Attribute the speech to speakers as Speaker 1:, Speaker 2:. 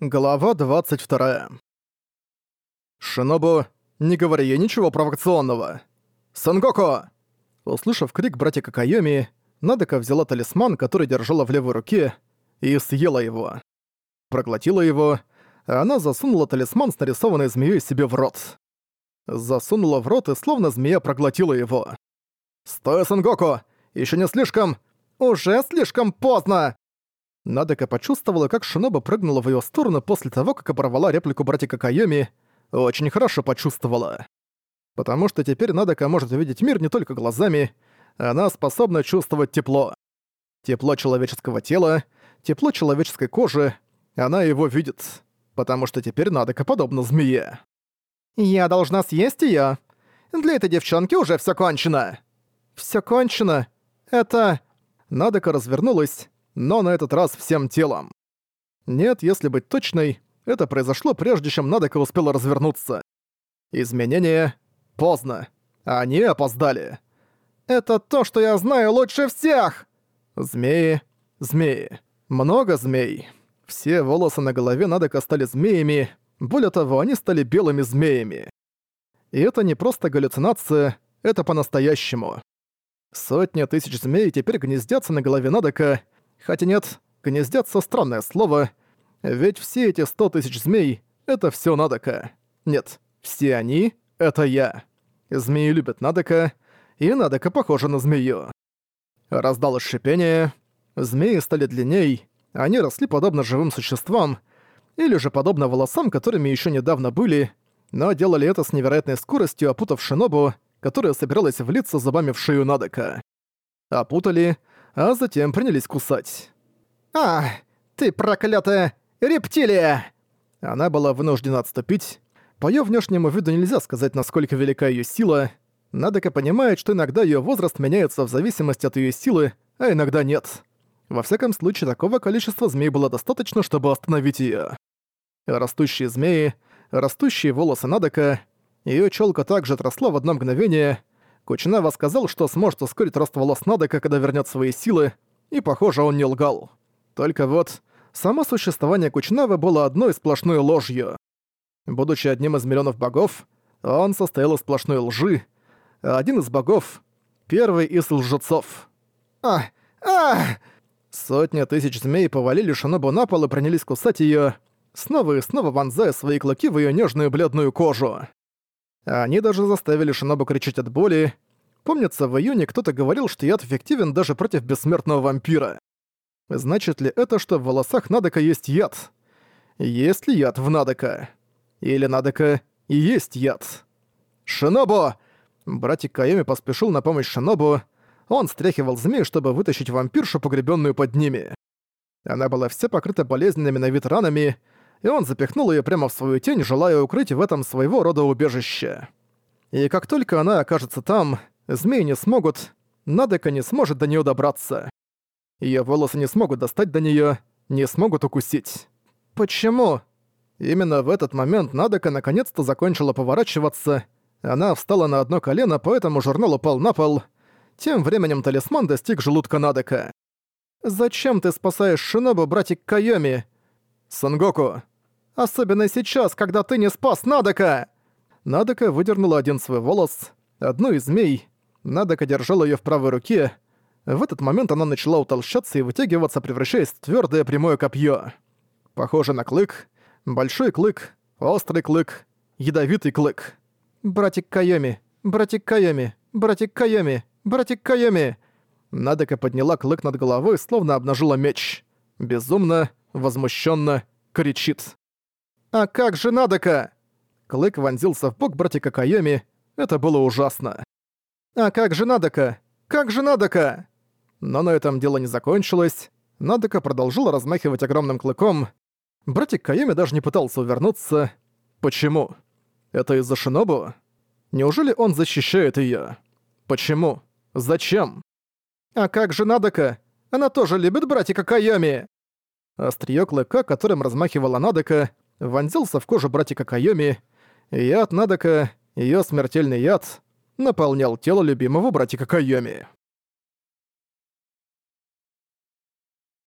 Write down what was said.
Speaker 1: Глава 22. «Шинобу, не говори ей ничего провокационного!» «Сангоку!» Услышав крик братья Кайоми, Надека взяла талисман, который держала в левой руке, и съела его. Проглотила его, а она засунула талисман с нарисованной змеей себе в рот. Засунула в рот, и словно змея проглотила его. «Стой, Сангоку! Еще не слишком... Уже слишком поздно!» Надека почувствовала, как Шиноба прыгнула в её сторону после того, как оборвала реплику братика Кайоми. Очень хорошо почувствовала. Потому что теперь Надека может увидеть мир не только глазами, она способна чувствовать тепло. Тепло человеческого тела, тепло человеческой кожи, она его видит. Потому что теперь Надека подобна змее. «Я должна съесть её. Для этой девчонки уже всё кончено». «Всё кончено? Это...» Надека развернулась, но на этот раз всем телом. Нет, если быть точной, это произошло прежде, чем Надека успела развернуться. Изменения поздно. Они опоздали. Это то, что я знаю лучше всех! Змеи, змеи. Много змей. Все волосы на голове Надека стали змеями, более того, они стали белыми змеями. И это не просто галлюцинация, это по-настоящему. Сотни тысяч змей теперь гнездятся на голове Надека, Хотя нет, гнездятся странное слово, ведь все эти сто тысяч змей — это все Надока. Нет, все они — это я. Змеи любят Надока, и Надока похожа на змею. Раздалось шипение, змеи стали длинней, они росли подобно живым существам, или же подобно волосам, которыми еще недавно были, но делали это с невероятной скоростью, опутав Шинобу, которая собиралась влиться зубами в шею Надока. Опутали, а затем принялись кусать.
Speaker 2: «А, ты проклятая рептилия!»
Speaker 1: Она была вынуждена отступить. По её внешнему виду нельзя сказать, насколько велика её сила. Надека понимает, что иногда её возраст меняется в зависимости от её силы, а иногда нет. Во всяком случае, такого количества змей было достаточно, чтобы остановить её. Растущие змеи, растущие волосы Надека, её чёлка также отросла в одно мгновение — Кучинава сказал, что сможет ускорить рост волос Надека, когда вернет свои силы, и, похоже, он не лгал. Только вот, само существование Кучинавы было одной сплошной ложью. Будучи одним из миллионов богов, он состоял из сплошной лжи, а один из богов — первый из лжецов.
Speaker 2: А! А!
Speaker 1: Сотни тысяч змей повалили Шинобу на пол и принялись кусать её, снова и снова вонзая свои клыки в её нежную бледную кожу. Они даже заставили Шинобу кричать от боли. Помнится, в июне кто-то говорил, что яд эффективен даже против бессмертного вампира. Значит ли это, что в волосах Надека есть яд? Есть ли яд в Надека? Или Надека и есть яд? «Шинобу!» Братик Кайоми поспешил на помощь Шинобу. Он стряхивал змей, чтобы вытащить вампиршу, погребенную под ними. Она была вся покрыта болезненными на вид ранами, и он запихнул ее прямо в свою тень, желая укрыть в этом своего рода убежище. И как только она окажется там, змеи не смогут, Надека не сможет до нее добраться. Ее волосы не смогут достать до нее, не смогут укусить. Почему? Именно в этот момент Надека наконец-то закончила поворачиваться. Она встала на одно колено, поэтому журнал упал на пол. Тем временем талисман достиг желудка Надека. «Зачем ты спасаешь Шинобу, братик Кайоми?» «Сангоку!» «Особенно сейчас, когда ты не спас Надека!» Надека выдернула один свой волос, одну из змей. Надека держала её в правой руке. В этот момент она начала утолщаться и вытягиваться, превращаясь в твёрдое прямое копье. Похоже на клык. Большой клык, острый клык, ядовитый клык. «Братик Кайоми! Братик Кайоми! Братик Кайоми! Братик Кайоми!» Надека подняла клык над головой, словно обнажила меч. Безумно, возмущенно кричит. «А как же Надека?» Клык вонзился в бок братика Кайоми. Это было ужасно. «А как же Надека? Как же Надека?» Но на этом дело не закончилось. Надека продолжила размахивать огромным клыком. Братик Кайоми даже не пытался увернуться. Почему? Это из-за Шинобу? Неужели он защищает её? Почему? Зачем? «А как же Надека? Она тоже любит братика Кайоми!» Остриё клыка, которым размахивала Надека, вонзился в кожу братика Кайоми, и яд Надека, её смертельный яд, наполнял тело любимого братика Кайоми.